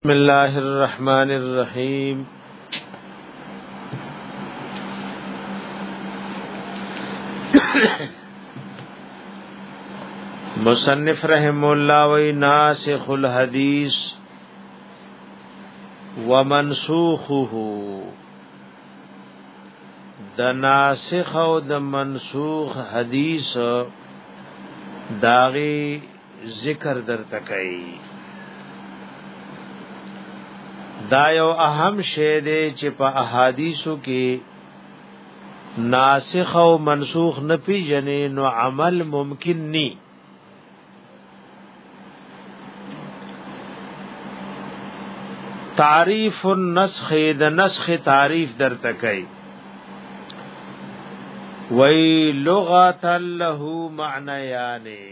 بسم الله الرحمن الرحیم مصنف رحم الله و ناسخ الحدیث ومنسوخه د ناسخ او د منسوخ حدیث داغي ذکر درته کوي دا یو اهم شی دی چې په احادیثو کې ناسخ او منسوخ نه پیژنې نو عمل ممکن ني تعریف النسخ د نسخ تعریف درته کوي وی لغتا له معنیانه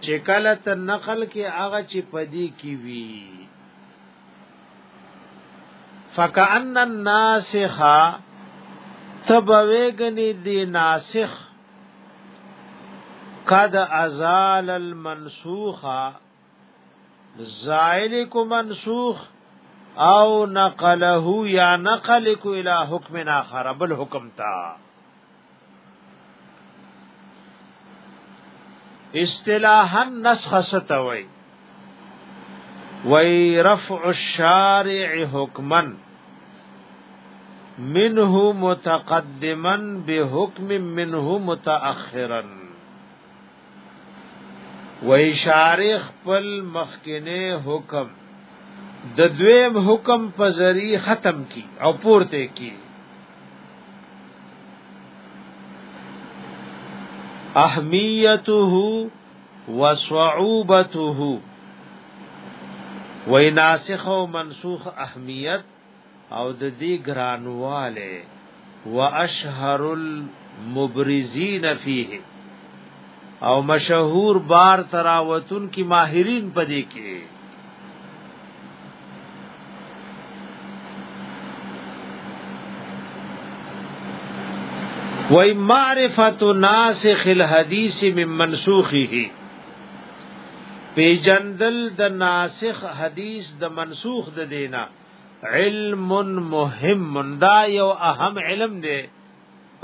چې کله ته نقل کې هغه چې پدی کې وی فکأن الناسخ تبویگنی دی ناسخ قد ازال المنسوخ زائل کو منسوخ او نقله یا نقل کو الى حکم اخر بل حکم تا استلاحا نسخ ستوي وی رفع الشارع حکمن منه متقدما بحكم منه متاخرا و اشاره خپل مخکنه حکم د دویم حکم په ذری ختم کی او پورته کی اهمیته وصعوبته وای ناسخ او منسوخ اهمیت او د دې ګرانواله واشهر المبرزین فیه او مشهور بار تراوتن کی ماهرین پدې کې وای معرفت ناسخ الحدیث من منسوخه پیجندل د ناسخ حدیث د منسوخ د دینا علم مهم دا یو اهم علم دی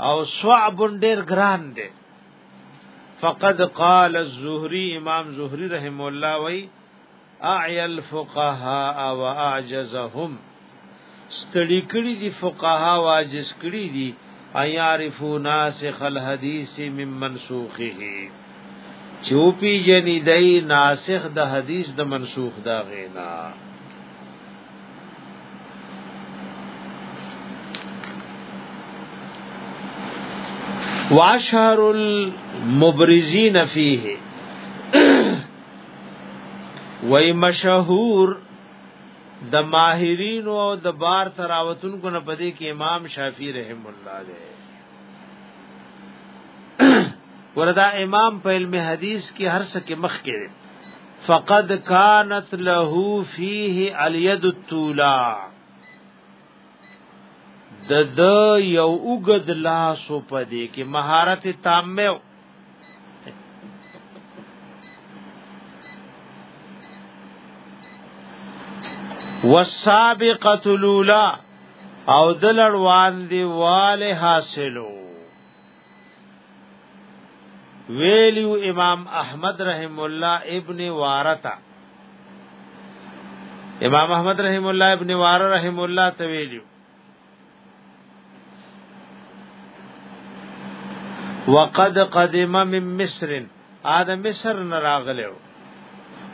او صعب ډیر ګران دی فقد قال الزهري امام زهري رحم الله وی اعي الفقهاء واعجزهم ستړي کړي دي فقها واجز کړي دي ايعرفو ناسخ الحديث من منسوخه چوپی جنی دای ناسخ د حدیث د منسوخ دا غینا واشهر المبرزین فیه وای مشهور د ماهرین او د بار تراوتن کو نه پدې کې امام شافعی رحم الله دی وردا امام په علم حدیث کې هر څه کې مخ کې فقد كانت له فيه اليد الطولا د د یو وګد لاس په دې کې مهارت تامه والسابقه الاولى او دلړوان دی وال حاصلو ویلیو امام احمد رحم الله ابن وارتا امام احمد رحم الله ابن وار رحم الله تویلیو وقد قدم من مصر آدم مصر نراغلو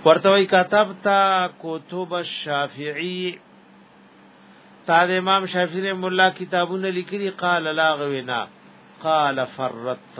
ورتوی کتبتا کتب الشافعی تا د امام شافعی مولا کتابونه لیکلي قال لا غوینا قال فرت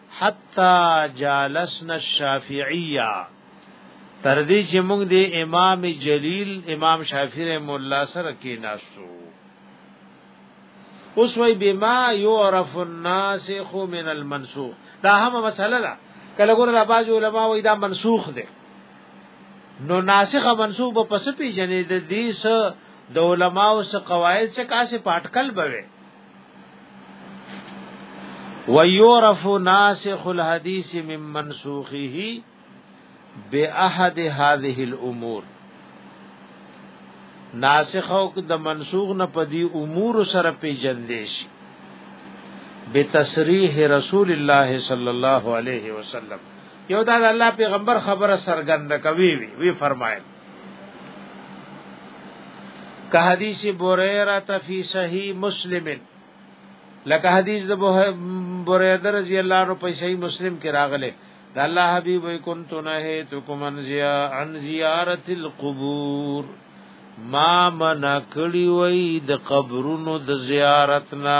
حتا جالسنا الشافعیه تر دې چې موږ د امام جلیل امام شافعی رحم الله سره کې ناسو اوس وی بما يعرف الناسخ من المنسوخ دا هم مسله ده کله ګور د باج علماء وی دا منسوخ ده نو ناسخ منسوخ په پس پیجنې د دې س د علماء او س قواعد څخه کاسه پټکل بوي ويعرف ناسخ الحديث من منسوخه باحد هذه الامور ناسخ او د منسوخ نه پدی امور سره پیجندې شي بتصریح رسول الله صلی الله علیه وسلم یو دا الله پیغمبر خبره سرګند کوي وی فرمایل که حدیث بریره فی صحیح مسلم لکه حدیث د بریره رضی الله عنه په صحیح مسلم کې راغله د الله حبیب کنت نهیتکم ان زیا عن زیارت القبور ما من کړي وای د قبرونو د زیارتنا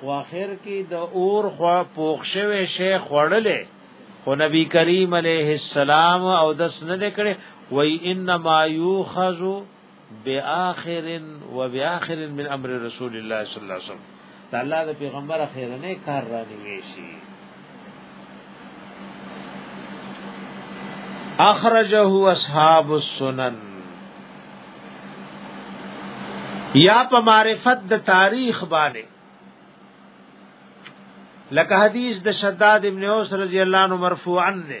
خو اخر کې د اور خوا پوښ شوی شی خوړلې خو نبی کریم علیه السلام او دس نه کړي وای انما یوخذ باخر وباخر من امر رسول الله صلی الله علیه وسلم الله د پیغمبر اخیرنه کار را نیوي شي اخرجه اصحاب السنن یا په معرفت د تاریخ باندې لکه حدیث د شداد ابن اوس رضی الله عنه مرفوعا نه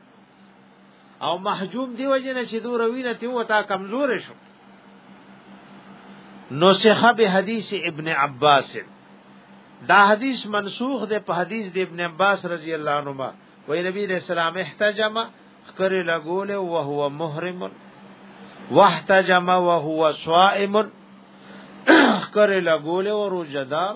او محجوب دی وجنه چې دو روینه تی وتا کمزور شو نسخه به حدیث ابن عباس دا حدیث منسوخ ده په حدیث د ابن عباس رضی الله عنهما وی نبی علیہ السلام احتجم خکر لګول او هو محرم واحتجم وهو صائم خکر لګول او روزدار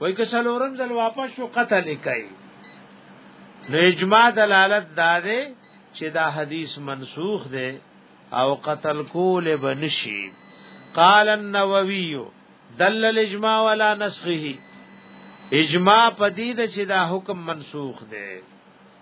وای که څلورم ځل واپس شو قتل کوي نو اجماع دلالت داده چې دا حدیث منسوخ دی او قتل کول بنشي قال النووي دل الاجماع ولا نسخه اجماع پدید چې دا حکم منسوخ دی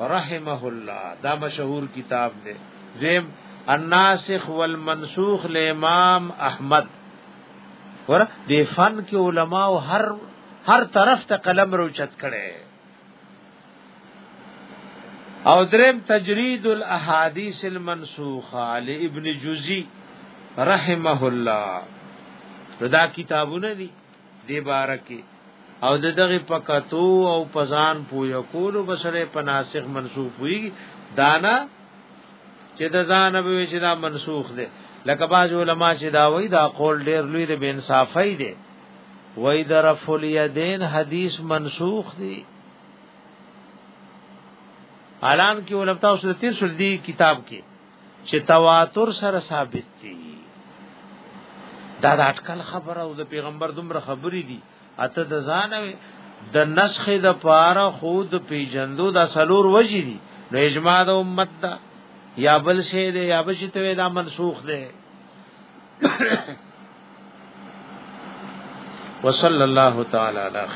رحمه الله دا مشهور کتاب دی دیم الناسخ والمنسوخ لامام احمد ور دی فن کې علما او هر هر طرف ته قلم روچت کړي او درم تجرید الاحادیث المنسوخه لابن جوزی رحمه الله دا کتابونه دي دی بارکی او د دغه پکاتو او پزان پویا کولو بسره په ناسخ منسوخ وی دانا چې د ځان به چې دا منسوخ دی لکه باج علماء چې دا وی دا قول ډیر لوی دی بے انصافی دی وای د رفع الیدین حدیث منسوخ دی الان کې ولتا سورتي سردي کتاب کې چې تواتر سره ثابت دي دا د اٹکل خبره او د پیغمبر دومره خبرې دي اته د ځان د نسخ د پاره خود پیجندو د سلور وجې دي نو اجماع د امت دا یا بل شی دی یا بل شی ته دا منسوخ دی وصلی الله تعالی علیه